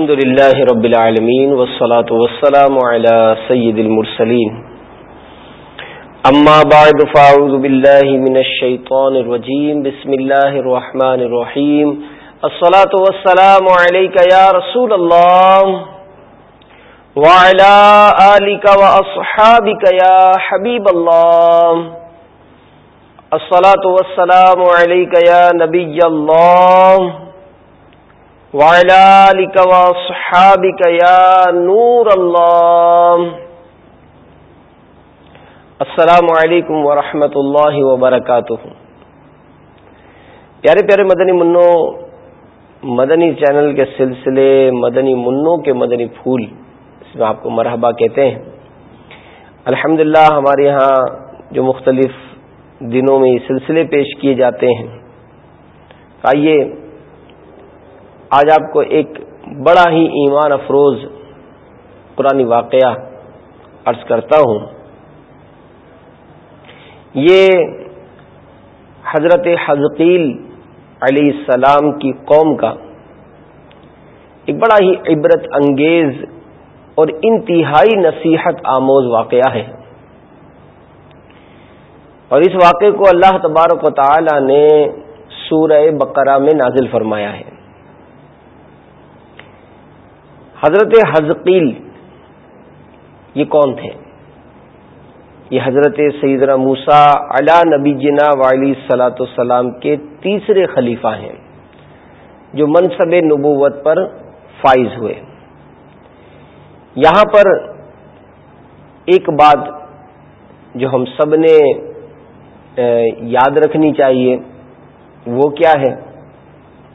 الحمد لله رب العالمين والصلاة والسلام على سيد المرسلين. أما بعد، فأعوذ بالله من الشيطان الرجيم. بسم الله الرحمن الرحيم. الصلاة والسلام عليك يا رسول الله وعلى آلك وأصحابك يا حبيب الله. الصلاة والسلام عليك يا نبي الله. وعلى وصحابك يا نور الله. السلام علیکم ورحمۃ اللہ وبرکاتہ پیارے پیارے مدنی منو، مدنی چینل کے سلسلے، مدنی منوں کے مدنی پھول، اس میں آپ کو مرحبا کہتے ہیں۔ الحمد ہمارے یہاں جو مختلف دنوں میں یہ سلسلے پیش کیے جاتے ہیں۔ آئیے آج آپ کو ایک بڑا ہی ایمان افروز قرآن واقعہ عرض کرتا ہوں۔ یہ حضرت حضقیل علیہ السلام کی قوم کا ایک بڑا ہی عبرت انگیز اور انتہائی نصیحت آموز واقعہ ہے۔ اور اس واقعے کو اللہ تبارک و تعالی نے سورہ بقرہ میں نازل فرمایا ہے۔ حضرت حزقیل، یہ کون تھے؟ یہ حضرت سیدنا موسا علا نبی جنا والی سلاۃ السلام کے تیسرے خلیفہ ہیں، جو منصب نبوت پر فائز ہوئے۔ یہاں پر ایک بات جو ہم سب نے یاد رکھنی چاہیے، وہ کیا ہے؟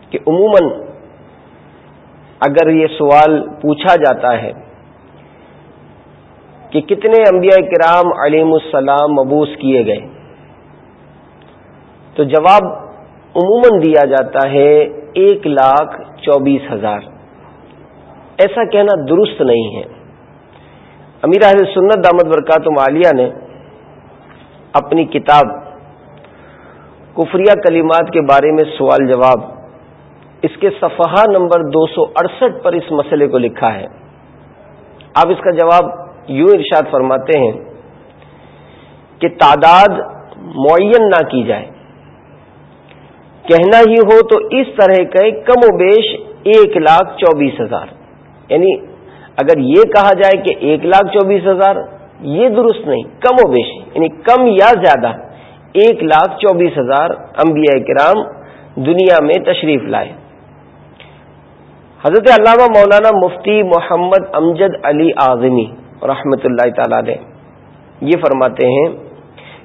کہ عموماً اگر یہ سوال پوچھا جاتا ہے کہ کتنے انبیاء کرام علیم السلام مبوس کیے گئے، تو جواب عموماً دیا جاتا ہے ایک لاکھ چوبیس ہزار۔ ایسا کہنا درست نہیں ہے۔ امیر اہل سنت دامد برکات مالیہ نے اپنی کتاب کفریہ کلمات کے بارے میں سوال جواب اس کے صفحہ نمبر دو سو اڑسٹھ پر اس مسئلے کو لکھا ہے۔ آپ اس کا جواب یوں ارشاد فرماتے ہیں کہ تعداد معین نہ کی جائے۔ کہنا ہی ہو تو اس طرح کا کم و بیش ایک لاکھ چوبیس ہزار۔ یعنی اگر یہ کہا جائے کہ ایک لاکھ چوبیس ہزار، یہ درست نہیں، کم و بیش یعنی کم یا زیادہ ایک لاکھ چوبیس ہزار انبیاء کرام دنیا میں تشریف لائے۔ حضرت علامہ مولانا مفتی محمد امجد علی اعظمی رحمۃ اللہ تعالی علیہ یہ فرماتے ہیں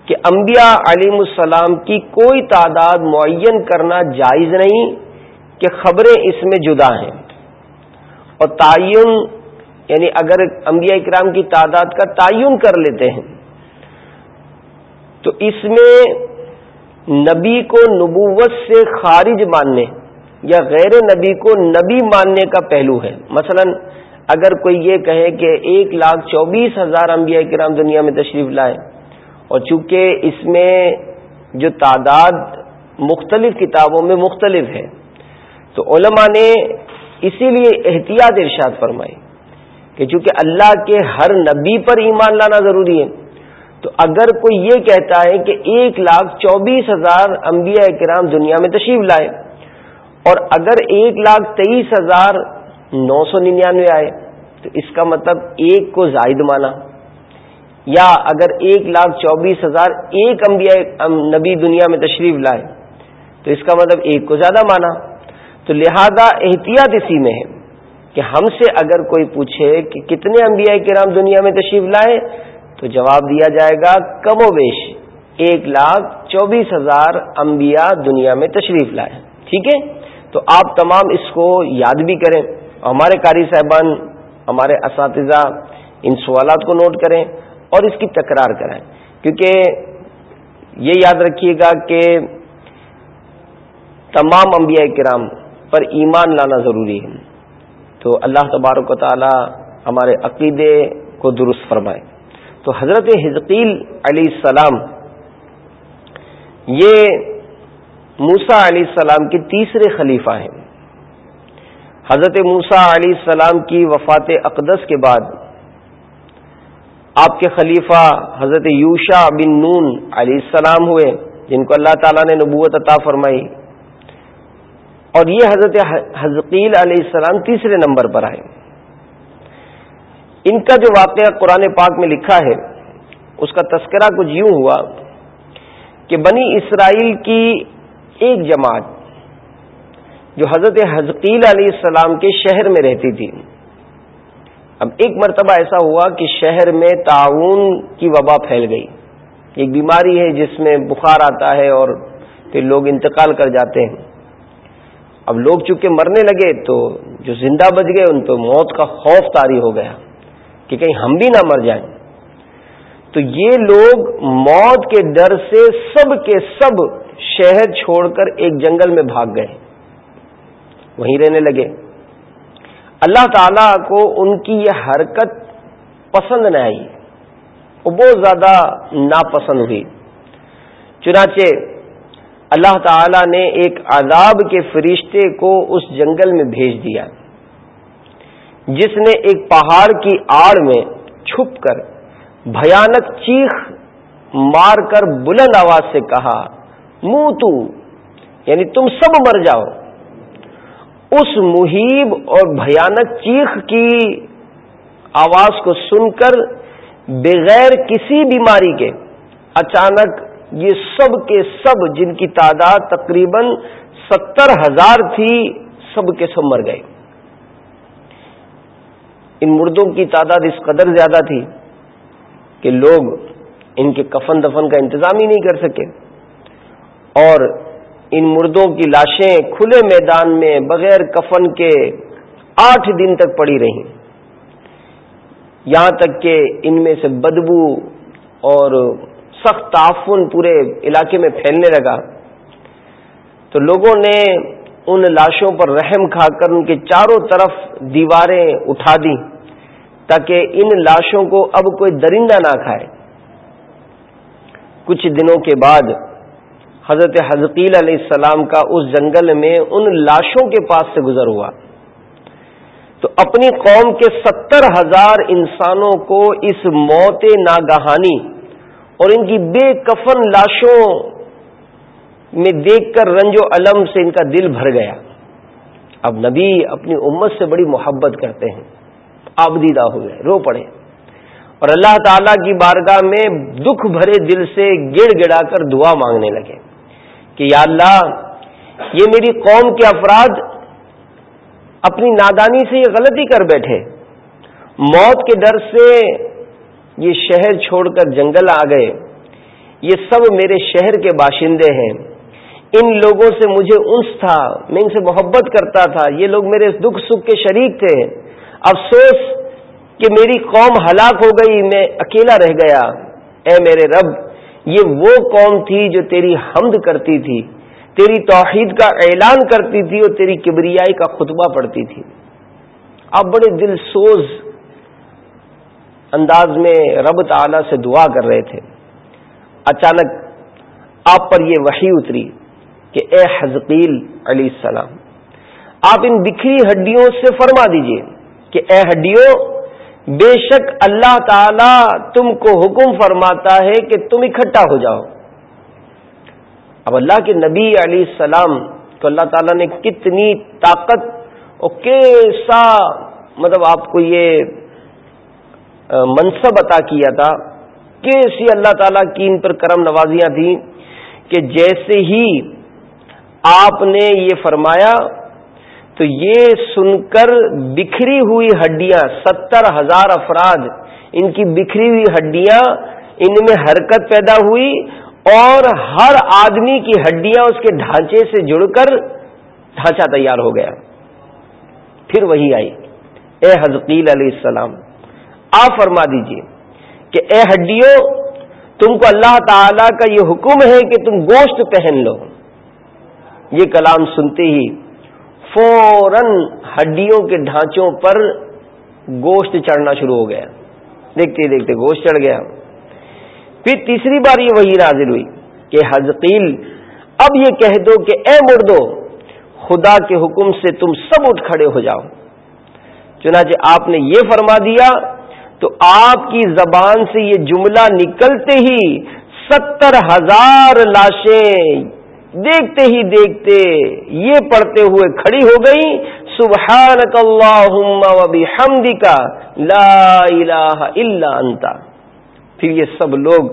کہ انبیاء علیم السلام کی کوئی تعداد معین کرنا جائز نہیں کہ خبریں اس میں جدا ہیں۔ اور تعین یعنی اگر انبیاء اکرام کی تعداد کا تعین کر لیتے ہیں، تو اس میں نبی کو نبوت سے خارج ماننے یا غیر نبی کو نبی ماننے کا پہلو ہے۔ مثلا اگر کوئی یہ کہے کہ ایک لاکھ چوبیس ہزار انبیاء کرام دنیا میں تشریف لائے اور چونکہ اس میں جو تعداد مختلف کتابوں میں مختلف ہے، تو علماء نے اسی لیے احتیاط ارشاد فرمائی کہ چونکہ اللہ کے ہر نبی پر ایمان لانا ضروری ہے، تو اگر کوئی یہ کہتا ہے کہ ایک لاکھ چوبیس ہزار انبیاء کرام دنیا میں تشریف لائے اور اگر ایک لاکھ تیئیس ہزار نو سو ننانوے آئے، تو اس کا مطلب ایک کو زائد مانا۔ یا اگر ایک لاکھ چوبیس ہزار ایک انبیاء نبی دنیا میں تشریف لائے، تو اس کا مطلب ایک کو زیادہ مانا۔ تو لہذا احتیاط اسی میں ہے کہ ہم سے اگر کوئی پوچھے کہ کتنے انبیاء کرام دنیا میں تشریف لائے، تو جواب دیا جائے گا، کم و بیش ایک لاکھ چوبیس ہزار انبیاء دنیا میں تشریف لائے۔ ٹھیک ہے؟ تو آپ تمام اس کو یاد بھی کریں ہمارے قاری صاحبان، ہمارے اساتذہ ان سوالات کو نوٹ کریں اور اس کی تکرار کریں۔ کیونکہ یہ یاد رکھیے گا کہ تمام انبیاء کرام پر ایمان لانا ضروری ہے۔ تو اللہ تبارک و تعالی ہمارے عقیدے کو درست فرمائے۔ تو حضرت حزقیل علیہ السلام، یہ موسا علیہ السلام کے تیسرے خلیفہ ہیں۔ حضرت موسا علیہ السلام کی وفات اقدس کے بعد آپ کے خلیفہ حضرت یوشا بن نون علیہ السلام ہوئے، جن کو اللہ تعالیٰ نے نبوت عطا فرمائی۔ اور یہ حضرت حضقیل علیہ السلام تیسرے نمبر پر آئے۔ ان کا جو واقعہ قرآن پاک میں لکھا ہے، اس کا تذکرہ کچھ یوں ہوا کہ بنی اسرائیل کی ایک جماعت جو حضرت حضقیل علیہ السلام کے شہر میں رہتی تھی۔ اب ایک مرتبہ ایسا ہوا کہ شہر میں تعاون کی وبا پھیل گئی۔ ایک بیماری ہے جس میں بخار آتا ہے اور پھر لوگ انتقال کر جاتے ہیں۔ اب لوگ چونکہ مرنے لگے تو جو زندہ بچ گئے ان پہ موت کا خوف تاری ہو گیا کہ کہیں ہم بھی نہ مر جائیں۔ تو یہ لوگ موت کے ڈر سے سب کے سب شہر چھوڑ کر ایک جنگل میں بھاگ گئے۔ وہیں رہنے لگے۔ اللہ تعالی کو ان کی یہ حرکت پسند نہ آئی۔ وہ بہت زیادہ ناپسند ہوئی۔ چنانچہ اللہ تعالی نے ایک عذاب کے فرشتے کو اس جنگل میں بھیج دیا۔ جس نے ایک پہاڑ کی آڑ میں چھپ کر بھیانک چیخ مار کر بلند آواز سے کہا منہ تو یعنی تم سب مر جاؤ۔ اس محیب اور بھیانک چیخ کی آواز کو سن کر بغیر کسی بیماری کے اچانک یہ سب کے سب جن کی تعداد تقریباً ستر ہزار تھی، سب کے سب مر گئے۔ ان مردوں کی تعداد اس قدر زیادہ تھی کہ لوگ ان کے کفن دفن کا انتظام ہی نہیں کر سکے۔ اور ان مردوں کی لاشیں کھلے میدان میں بغیر کفن کے آٹھ دن تک پڑی رہیں۔ یہاں تک کہ ان میں سے بدبو اور سخت تعفن پورے علاقے میں پھیلنے لگا۔ تو لوگوں نے ان لاشوں پر رحم کھا کر ان کے چاروں طرف دیواریں اٹھا دی تاکہ ان لاشوں کو اب کوئی درندہ نہ کھائے۔ کچھ دنوں کے بعد حضرت حضقیل علیہ السلام کا اس جنگل میں ان لاشوں کے پاس سے گزر ہوا۔ تو اپنی قوم کے ستر ہزار انسانوں کو اس موت ناگہانی اور ان کی بے کفن لاشوں میں دیکھ کر رنج و علم سے ان کا دل بھر گیا۔ اب نبی اپنی امت سے بڑی محبت کرتے ہیں۔ آبدیدہ ہو گئے، رو پڑے۔ اور اللہ تعالی کی بارگاہ میں دکھ بھرے دل سے گڑ گڑا کر دعا مانگنے لگے۔ کہ یا اللہ، یہ میری قوم کے افراد اپنی نادانی سے یہ غلطی کر بیٹھے۔ موت کے ڈر سے یہ شہر چھوڑ کر جنگل آ گئے۔ یہ سب میرے شہر کے باشندے ہیں۔ ان لوگوں سے مجھے انس تھا، میں ان سے محبت کرتا تھا۔ یہ لوگ میرے دکھ سکھ کے شریک تھے۔ افسوس کہ میری قوم ہلاک ہو گئی، میں اکیلا رہ گیا۔ اے میرے رب یہ وہ قوم تھی جو تیری حمد کرتی تھی، تیری توحید کا اعلان کرتی تھی اور تیری کبریائی کا خطبہ پڑتی تھی۔ آپ بڑے دل سوز انداز میں رب تعلی سے دعا کر رہے تھے۔ اچانک آپ پر یہ وحی اتری کہ اے حزقیل علیہ السلام، آپ ان بکھری ہڈیوں سے فرما دیجیے کہ اے ہڈیوں بے شک اللہ تعالی تم کو حکم فرماتا ہے کہ تم اکٹھا ہو جاؤ۔ اب اللہ کے نبی علیہ السلام تو اللہ تعالیٰ نے کتنی طاقت اور کیسا مطلب آپ کو یہ منصب عطا کیا تھا۔ کیسی اللہ تعالیٰ کی ان پر کرم نوازیاں تھیں کہ جیسے ہی آپ نے یہ فرمایا تو یہ سن کر بکھری ہوئی ہڈیاں، ستر ہزار افراد، ان کی بکھری ہوئی ہڈیاں، ان میں حرکت پیدا ہوئی اور ہر آدمی کی ہڈیاں اس کے ڈھانچے سے جڑ کر ڈھانچہ تیار ہو گیا۔ پھر وہی آئی۔ اے حضقیل علیہ السلام، آپ فرما دیجیے کہ اے ہڈیوں، تم کو اللہ تعالی کا یہ حکم ہے کہ تم گوشت پہن لو۔ یہ کلام سنتے ہی فوراً ہڈیوں کے ڈھانچوں پر گوشت چڑھنا شروع ہو گیا۔ دیکھتے دیکھتے گوشت چڑھ گیا۔ پھر تیسری بار یہ وہی نازل ہوئی کہ حضقیل اب یہ کہہ دو کہ اے مردو، خدا کے حکم سے تم سب اٹھ کھڑے ہو جاؤ۔ چنانچہ آپ نے یہ فرما دیا، تو آپ کی زبان سے یہ جملہ نکلتے ہی ستر ہزار لاشیں دیکھتے ہی دیکھتے یہ پڑھتے ہوئے کھڑی ہو گئی سبحانک اللہم و بحمدک، لا الہ الا انتا پھر یہ سب لوگ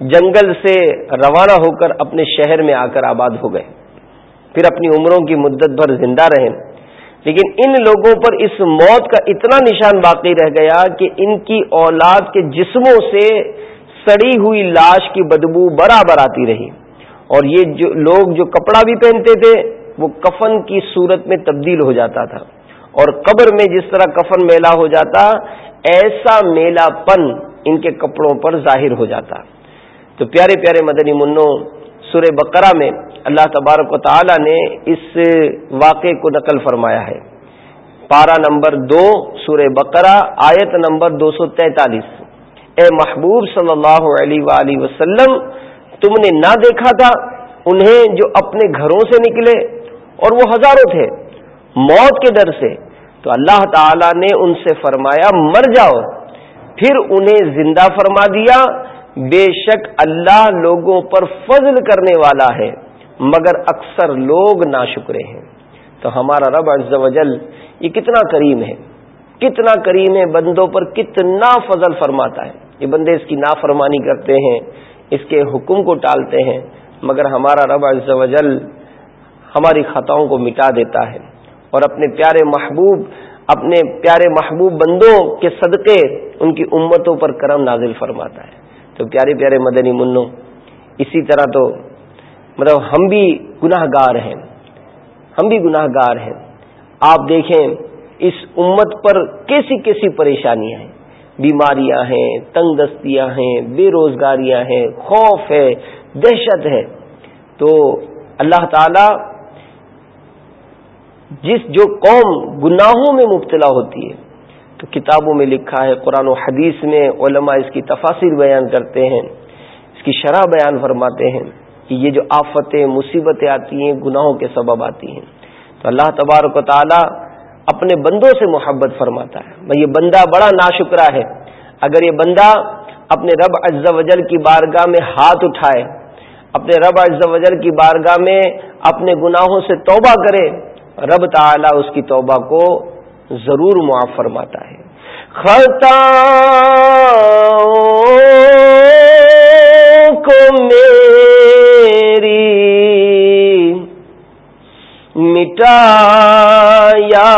جنگل سے روانہ ہو کر اپنے شہر میں آ کر آباد ہو گئے۔ پھر اپنی عمروں کی مدت بھر زندہ رہے۔ لیکن ان لوگوں پر اس موت کا اتنا نشان باقی رہ گیا کہ ان کی اولاد کے جسموں سے سڑی ہوئی لاش کی بدبو برابر آتی رہی۔ اور یہ جو لوگ جو کپڑا بھی پہنتے تھے، وہ کفن کی صورت میں تبدیل ہو جاتا تھا۔ اور قبر میں جس طرح کفن میلا ہو جاتا، ایسا میلا پن ان کے کپڑوں پر ظاہر ہو جاتا۔ تو پیارے پیارے مدنی منو سورہ بقرہ میں اللہ تبارک و تعالی نے اس واقعے کو نقل فرمایا ہے۔ پارا نمبر دو، سورہ بقرہ، آیت نمبر دو سو تینتالیس۔ اے محبوب صلی اللہ علیہ وآلہ وسلم تم نے نہ دیکھا تھا، انہیں جو اپنے گھروں سے نکلے، اور وہ ہزاروں تھے موت کے ڈر سے۔ تو اللہ تعالی نے ان سے فرمایا، مر جاؤ۔ پھر انہیں زندہ فرما دیا۔ بے شک اللہ لوگوں پر فضل کرنے والا ہے، مگر اکثر لوگ نا شکرے ہیں۔ تو ہمارا رب عز و جل، یہ کتنا کریم ہے۔ کتنا کریم ہے بندوں پر، کتنا فضل فرماتا ہے۔ یہ بندے اس کی نافرمانی کرتے ہیں۔ اس کے حکم کو ٹالتے ہیں، مگر ہمارا رب عز و جل ہماری خطاؤں کو مٹا دیتا ہے۔ اور اپنے پیارے محبوب، اپنے پیارے محبوب بندوں کے صدقے ان کی امتوں پر کرم نازل فرماتا ہے۔ تو پیارے پیارے مدنی منو اسی طرح تو مطلب ہم بھی گناہ گار ہیں۔ ہم بھی گناہ گار ہیں۔ آپ دیکھیں، اس امت پر کیسی کیسی پریشانیاں ہیں۔ بیماریاں ہیں، تنگ دستیاں ہیں، بے روزگاریاں ہیں، خوف ہے، دہشت ہے۔ تو اللہ تعالی جس جو قوم گناہوں میں مبتلا ہوتی ہے، تو کتابوں میں لکھا ہے، قرآن و حدیث میں علماء اس کی تفاصر بیان کرتے ہیں، اس کی شرح بیان فرماتے ہیں کہ یہ جو آفتیں، مصیبتیں آتی ہیں، گناہوں کے سبب آتی ہیں۔ تو اللہ تبارک و تعالی اپنے بندوں سے محبت فرماتا ہے۔ یہ بندہ بڑا ناشکرا ہے۔ اگر یہ بندہ اپنے رب عز و جل کی بارگاہ میں ہاتھ اٹھائے، اپنے رب عز و جل کی بارگاہ میں اپنے گناہوں سے توبہ کرے، رب تعالی اس کی توبہ کو ضرور معاف فرماتا ہے۔ خطا کو میری مٹا یا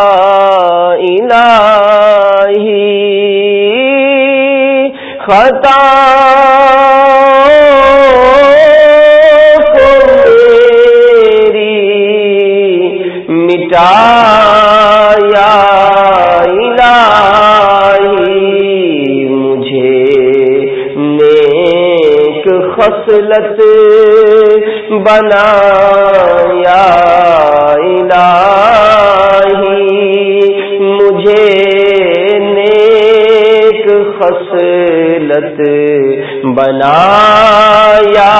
الہی خطا کو خصلت بنایا الہی مجھے نیک خصلت بنایا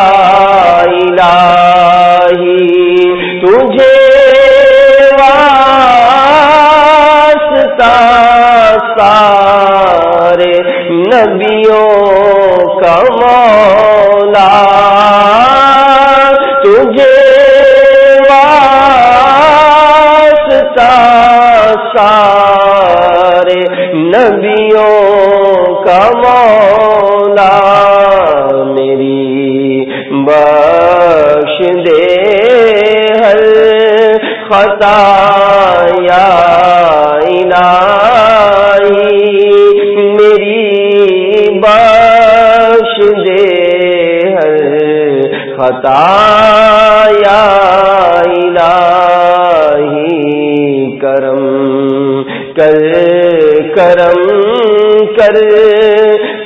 کر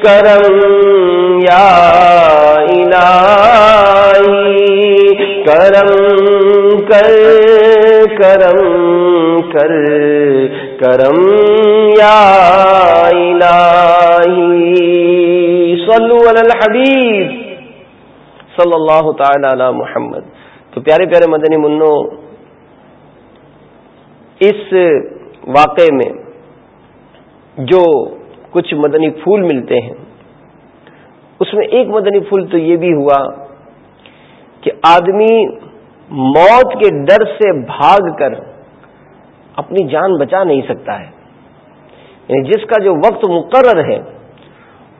کرم یا الہی، کرم کر کرم کر کرم یا الہی۔ صلو علی الحبیب صلی اللہ تعالی علی محمد۔ تو پیارے پیارے مدنی منو، اس واقعے میں جو کچھ مدنی پھول ملتے ہیں۔ اس میں ایک مدنی پھول تو یہ بھی ہوا کہ آدمی موت کے ڈر سے بھاگ کر اپنی جان بچا نہیں سکتا ہے۔ یعنی جس کا جو وقت مقرر ہے،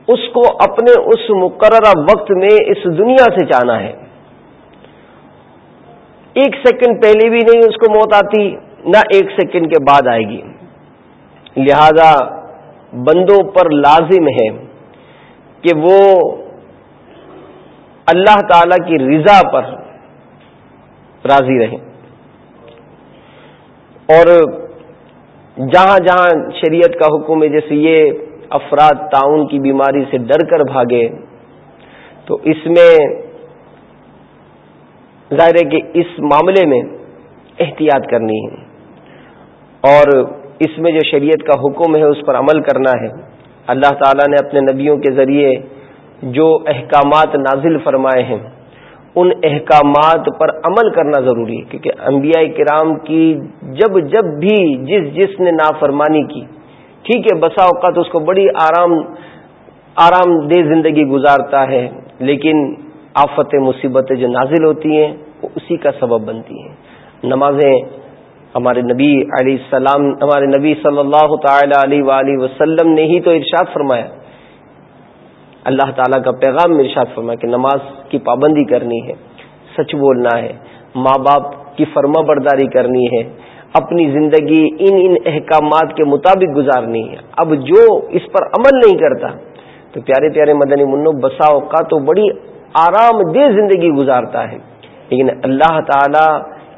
اس کو اپنے اس مقررہ وقت میں اس دنیا سے جانا ہے۔ ایک سیکنڈ پہلے بھی نہیں اس کو موت آتی، نہ ایک سیکنڈ کے بعد آئے گی۔ لہذا بندوں پر لازم ہے کہ وہ اللہ تعالی کی رضا پر راضی رہیں۔ اور جہاں جہاں شریعت کا حکم ہے، جیسے یہ افراد تعاون کی بیماری سے ڈر کر بھاگے، تو اس میں ظاہر ہے کہ اس معاملے میں احتیاط کرنی ہے۔ اور اس میں جو شریعت کا حکم ہے اس پر عمل کرنا ہے۔ اللہ تعالیٰ نے اپنے نبیوں کے ذریعے جو احکامات نازل فرمائے ہیں، ان احکامات پر عمل کرنا ضروری ہے۔ کیونکہ انبیاء کرام کی جب جب بھی جس جس نے نافرمانی کی، ٹھیک ہے، بسا اوقات اس کو بڑی آرام آرام دہ زندگی گزارتا ہے، لیکن آفت مصیبتیں جو نازل ہوتی ہیں، وہ اسی کا سبب بنتی ہیں۔ نمازیں ہمارے نبی علیہ السلام، ہمارے نبی صلی اللہ تعالی علیہ وسلم نے ہی تو ارشاد فرمایا۔ اللہ تعالیٰ کا پیغام ارشاد فرمایا کہ نماز کی پابندی کرنی ہے، سچ بولنا ہے، ماں باپ کی فرما برداری کرنی ہے، اپنی زندگی ان ان احکامات کے مطابق گزارنی ہے۔ اب جو اس پر عمل نہیں کرتا، تو پیارے پیارے مدنی منو بساؤ کا تو بڑی آرام دہ زندگی گزارتا ہے۔ لیکن اللہ تعالی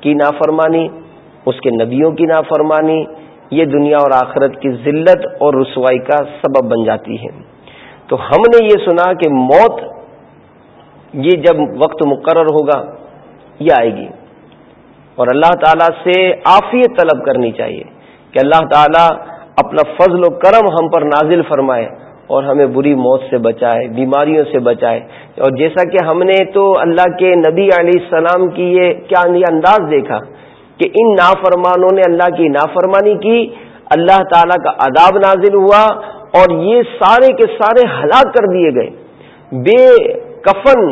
کی نافرمانی اس کے نبیوں کی نافرمانی، یہ دنیا اور آخرت کی ذلت اور رسوائی کا سبب بن جاتی ہے۔ تو ہم نے یہ سنا کہ موت یہ جب وقت مقرر ہوگا، یہ آئے گی۔ اور اللہ تعالیٰ سے آفیت طلب کرنی چاہیے کہ اللہ تعالیٰ اپنا فضل و کرم ہم پر نازل فرمائے اور ہمیں بری موت سے بچائے، بیماریوں سے بچائے۔ اور جیسا کہ ہم نے تو اللہ کے نبی علیہ السلام کی یہ کیا انداز دیکھا کہ ان نافرمانوں نے اللہ کی نافرمانی کی، اللہ تعالیٰ کا عذاب نازل ہوا اور یہ سارے کے سارے ہلاک کر دیے گئے۔ بے کفن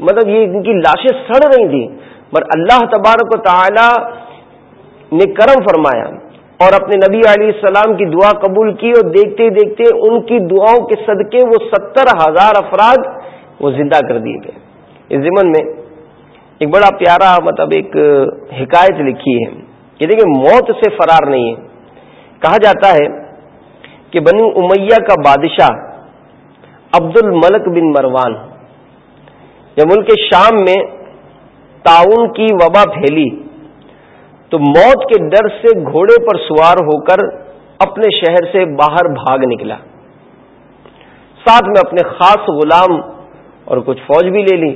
مطلب یہ ان کی لاشیں سڑ رہی تھیں۔ پر اللہ تبارک و تعالی نے کرم فرمایا اور اپنے نبی علیہ السلام کی دعا قبول کی اور دیکھتے دیکھتے ان کی دعاؤں کے صدقے وہ ستر ہزار افراد وہ زندہ کر دیے گئے۔ اس ضمن میں ایک بڑا پیارا مطلب ایک حکایت لکھی ہے کہ دیکھیں موت سے فرار نہیں ہے۔ کہا جاتا ہے کہ بنی امیہ کا بادشاہ عبد الملک بن مروان جب ملک شام میں تعاون کی وبا پھیلی تو موت کے ڈر سے گھوڑے پر سوار ہو کر اپنے شہر سے باہر بھاگ نکلا۔ ساتھ میں اپنے خاص غلام اور کچھ فوج بھی لے لی۔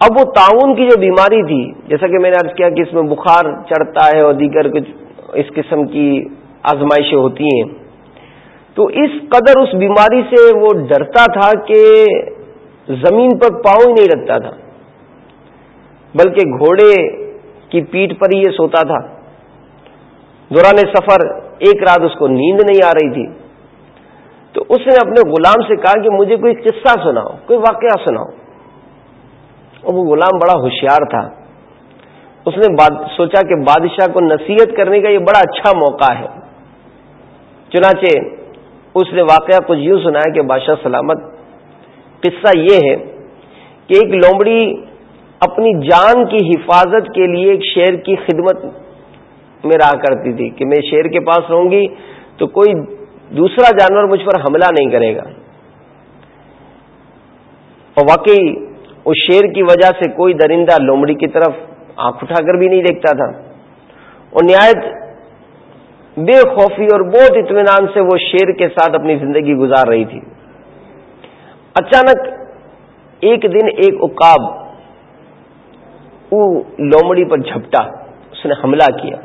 اب وہ تعاون کی جو بیماری تھی، جیسا کہ میں نے عرض کیا کہ اس میں بخار چڑھتا ہے اور دیگر کچھ اس قسم کی آزمائشیں ہوتی ہیں۔ تو اس قدر اس بیماری سے وہ ڈرتا تھا کہ زمین پر پاؤں ہی نہیں رکھتا تھا، بلکہ گھوڑے کی پیٹ پر ہی یہ سوتا تھا۔ دوران سفر ایک رات اس کو نیند نہیں آ رہی تھی۔ تو اس نے اپنے غلام سے کہا کہ مجھے کوئی قصہ سناؤ، کوئی واقعہ سناؤ۔ اور وہ غلام بڑا ہوشیار تھا۔ اس نے سوچا کہ بادشاہ کو نصیحت کرنے کا یہ بڑا اچھا موقع ہے۔ چنانچہ اس نے واقعہ کچھ یوں سنایا کہ بادشاہ سلامت۔ قصہ یہ ہے کہ ایک لومڑی اپنی جان کی حفاظت کے لیے ایک شیر کی خدمت میں رہا کرتی تھی کہ میں شیر کے پاس رہوں گی تو کوئی دوسرا جانور مجھ پر حملہ نہیں کرے گا۔ اور واقعی اس شیر کی وجہ سے کوئی درندہ لومڑی کی طرف آنکھ اٹھا کر بھی نہیں دیکھتا تھا۔ اور نہایت بے خوفی اور بہت اطمینان سے وہ شیر کے ساتھ اپنی زندگی گزار رہی تھی۔ اچانک ایک دن ایک اکاب لومڑی پر جھپٹا، اس نے حملہ کیا۔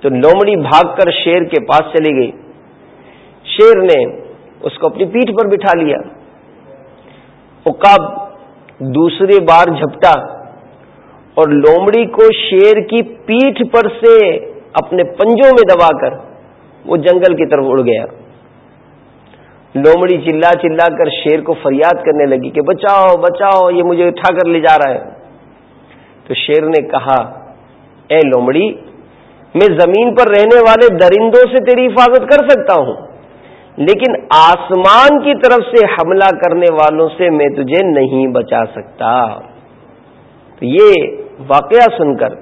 تو لومڑی بھاگ کر شیر کے پاس چلی گئی۔ شیر نے اس کو اپنی پیٹھ پر بٹھا لیا۔ اکاب دوسری بار جھپٹا اور لومڑی کو شیر کی پیٹھ پر سے اپنے پنجوں میں دبا کر وہ جنگل کی طرف اڑ گیا۔ لومڑی چلا چلا کر شیر کو فریاد کرنے لگی کہ بچاؤ بچاؤ، یہ مجھے اٹھا کر لے جا رہا ہے۔ تو شیر نے کہا، اے لومڑی، میں زمین پر رہنے والے درندوں سے تیری حفاظت کر سکتا ہوں۔ لیکن آسمان کی طرف سے حملہ کرنے والوں سے میں تجھے نہیں بچا سکتا۔ تو یہ واقعہ سن کر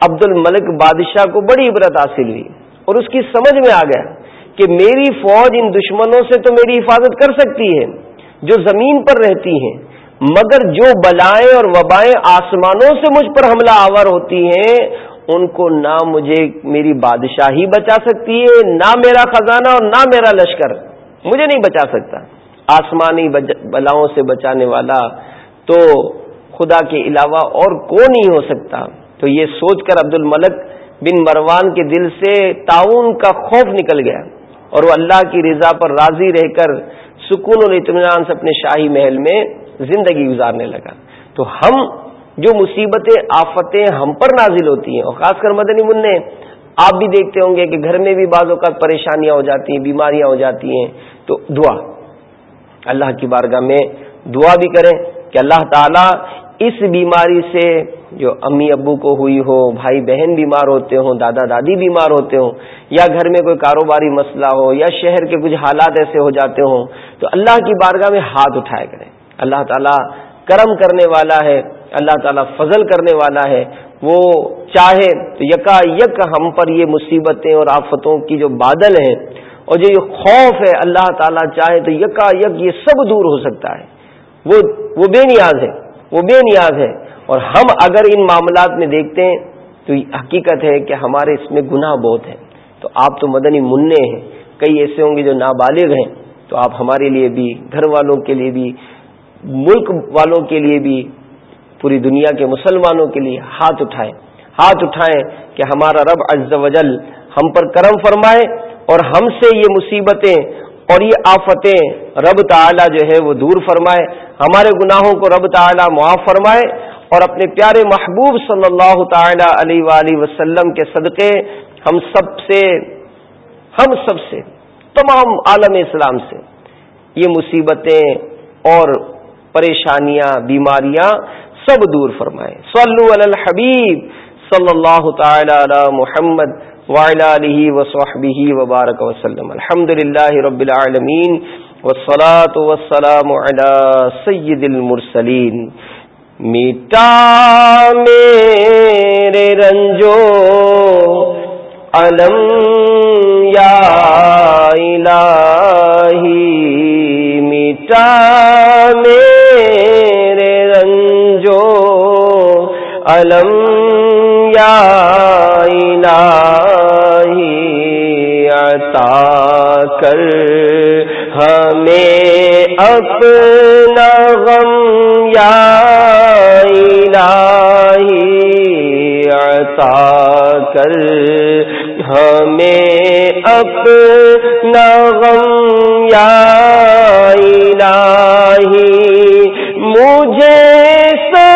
عبد الملک بادشاہ کو بڑی عبرت حاصل ہوئی اور اس کی سمجھ میں آ گیا کہ میری فوج ان دشمنوں سے تو میری حفاظت کر سکتی ہے، جو زمین پر رہتی ہیں، مگر جو بلائیں اور وبائیں آسمانوں سے مجھ پر حملہ آور ہوتی ہیں ان کو نہ مجھے میری بادشاہی بچا سکتی ہے، نہ میرا خزانہ اور نہ میرا لشکر۔ مجھے نہیں بچا سکتا۔ آسمانی بلاؤں سے بچانے والا تو خدا کے علاوہ اور کون نہیں ہو سکتا۔ تو یہ سوچ کر عبد الملک بن مروان کے دل سے تعاون کا خوف نکل گیا اور وہ اللہ کی رضا پر راضی رہ کر سکون اور اطمینان سے اپنے شاہی محل میں زندگی گزارنے لگا۔ تو ہم جو مصیبتیں، آفتیں ہم پر نازل ہوتی ہیں۔ اور خاص کر مدنی منع، آپ بھی دیکھتے ہوں گے کہ گھر میں بھی بعض اوقات پریشانیاں ہو جاتی ہیں، بیماریاں ہو جاتی ہیں۔ تو دعا۔ اللہ کی بارگاہ میں دعا بھی کریں کہ اللہ تعالی اس بیماری سے، جو امی ابو کو ہوئی ہو، بھائی بہن بیمار ہوتے ہوں، دادا دادی بیمار ہوتے ہوں، یا گھر میں کوئی کاروباری مسئلہ ہو، یا شہر کے کچھ حالات ایسے ہو جاتے ہوں، تو اللہ کی بارگاہ میں ہاتھ اٹھائے کریں۔ اللہ تعالیٰ کرم کرنے والا ہے۔ اللہ تعالیٰ فضل کرنے والا ہے، وہ چاہے تو یکا یک ہم پر یہ مصیبتیں اور آفتوں کی جو بادل ہیں، اور جو یہ خوف ہے، اللہ تعالیٰ چاہے تو یکا یک یہ سب دور ہو سکتا ہے۔ وہ وہ بے نیاز ہے، وہ بے نیاز ہے۔ اور ہم اگر ان معاملات میں دیکھتے ہیں تو حقیقت ہے کہ ہمارے اس میں گناہ بہت ہے تو آپ تو مدنی منع ہیں، کئی ایسے ہوں گے جو نابالغ ہیں۔ تو آپ ہمارے لیے بھی، گھر والوں کے لیے بھی، ملک والوں کے لیے بھی پوری دنیا کے مسلمانوں کے لیے ہاتھ اٹھائیں۔ ہاتھ اٹھائیں کہ ہمارا رب عز و جل ہم پر کرم فرمائے اور ہم سے یہ مصیبتیں اور یہ آفتیں رب تعالی جو ہے وہ دور فرمائے۔ ہمارے گناہوں کو رب تعالی معاف فرمائے اور اپنے پیارے محبوب صلی اللہ تعالی علیہ وآلہ وسلم کے صدقے ہم سب سے، ہم سب سے، تمام عالم اسلام سے یہ مصیبتیں اور پریشانیاں، بیماریاں سب دور فرمائے صلو علی الحبیب صلی اللہ تعالی علی محمد وعلی آلہ وصحبہ وبارک وسلم۔ الحمد للہ رب العالمین والصلاة والسلام علی سید المرسلین۔ میٹا میرے رنجو، علم یا الہی میٹا میرے علم یا الہی عطا کر ہمیں اپنا غم یا الہی عطا کر ہمیں اپنا غم یا الہی مجھے سچی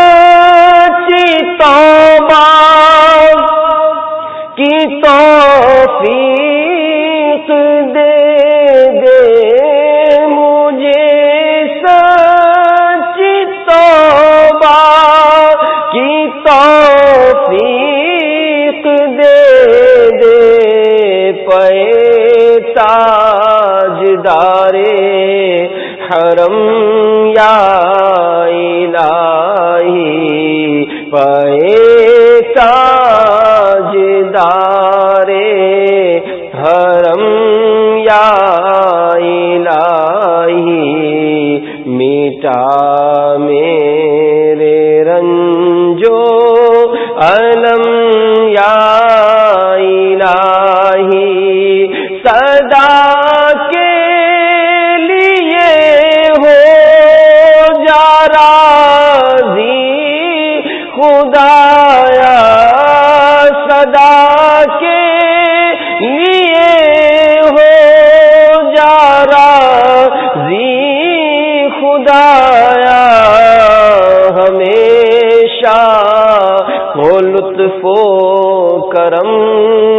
لطف و کرم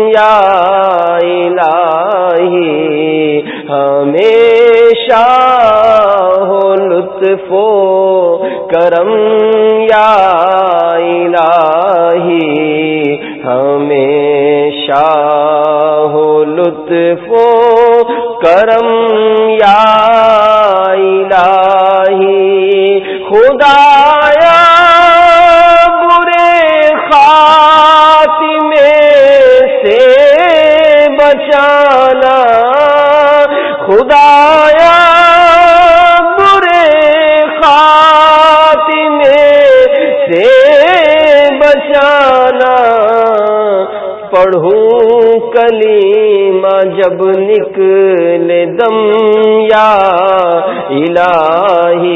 یا الہی، ہمیشہ ہو لطف و کرم یا الہی، ہمیشہ ہو لطف و کرم یا الہی۔ خدایا برے خاتمے سے بچانا خدایا برے خاتمے سے بچانا۔ پڑھوں کلیمہ جب نکلے دم یا الہی،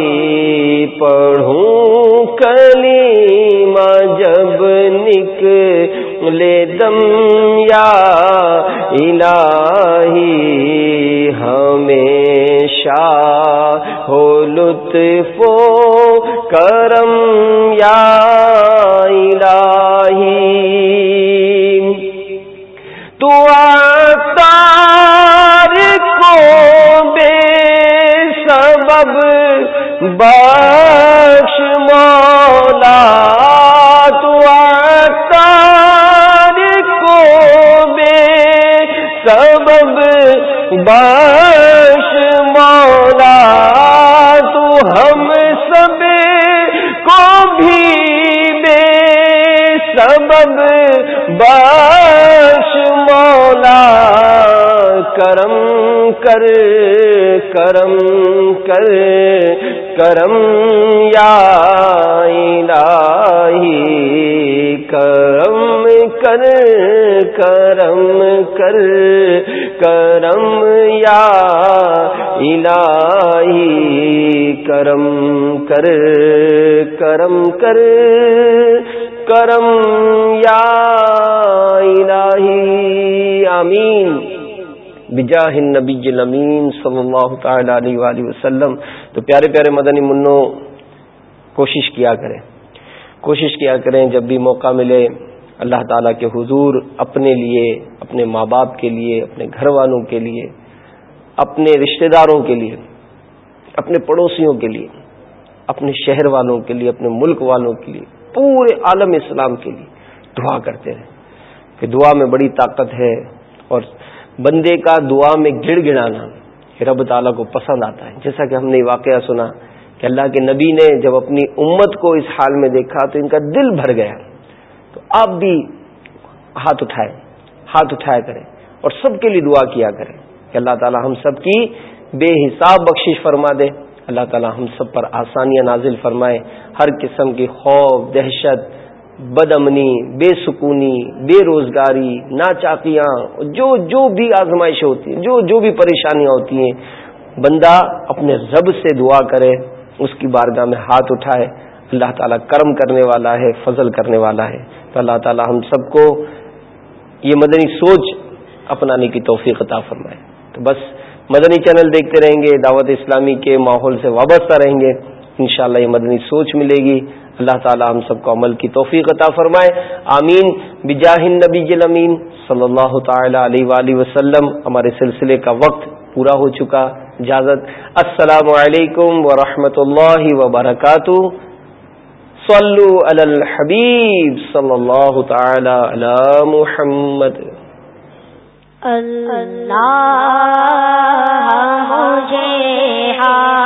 پڑھوں کلیمہ جب نکلے دم یا الہی، ہمیشہ ہو لطف و کرم یا بے سبب بخش مولا تو تار کو بے سبب بخش کر کرم کر کرم یا الہی، کرم کر کرم کر کرم یا الہی، کرم کر کرم کر کرم بجاہ النبی الامین صلی اللہ تعالی علیہ وآلہ وسلم. تو پیارے پیارے مدنی منوں کوشش کیا کریں۔ کوشش کیا کریں جب بھی موقع ملے، اللہ تعالیٰ کے حضور اپنے لیے، اپنے ماں باپ کے لیے، اپنے گھر والوں کے لیے، اپنے رشتہ داروں کے لیے، اپنے پڑوسیوں کے لیے، اپنے شہر والوں کے لیے، اپنے ملک والوں کے لیے، پورے عالم اسلام کے لیے دعا کرتے رہے کہ دعا میں بڑی طاقت ہے اور بندے کا دعا میں گڑ گڑانا رب تعالیٰ کو پسند آتا ہے۔ جیسا کہ ہم نے واقعہ سنا کہ اللہ کے نبی نے جب اپنی امت کو اس حال میں دیکھا تو ان کا دل بھر گیا۔ تو آپ بھی ہاتھ اٹھائے، ہاتھ اٹھایا کریں اور سب کے لیے دعا کیا کریں کہ اللہ تعالیٰ ہم سب کی بے حساب بخشش فرما دے۔ اللہ تعالیٰ ہم سب پر آسانیاں نازل فرمائے۔ ہر قسم کی خوف، دہشت بد امنی بے سکونی، بے روزگاری، ناچاکیاں، جو جو بھی آزمائشیں ہوتی ہیں، جو جو بھی پریشانیاں ہوتی ہیں، بندہ اپنے رب سے دعا کرے، اس کی بارگاہ میں ہاتھ اٹھائے، اللہ تعالیٰ کرم کرنے والا ہے، فضل کرنے والا ہے، تو اللہ تعالیٰ ہم سب کو یہ مدنی سوچ اپنانے کی توفیق عطا فرمائے۔ تو بس مدنی چینل دیکھتے رہیں گے، دعوت اسلامی کے ماحول سے وابستہ رہیں گے، انشاءاللہ یہ مدنی سوچ ملے گی۔ اللہ تعالی ہم سب کو عمل کی توفیق عطا فرمائے۔ آمین۔ بجاہ نبی امین۔ صلی اللہ تعالی علیہ وآلہ وسلم۔ ہمارے سلسلے کا وقت پورا ہو چکا۔ اجازت۔ السلام علیکم ورحمۃ اللہ وبرکاتہ۔ صلو علی الحبیب صلی اللہ تعالی علی محمد۔ اللہ مجھے ہاں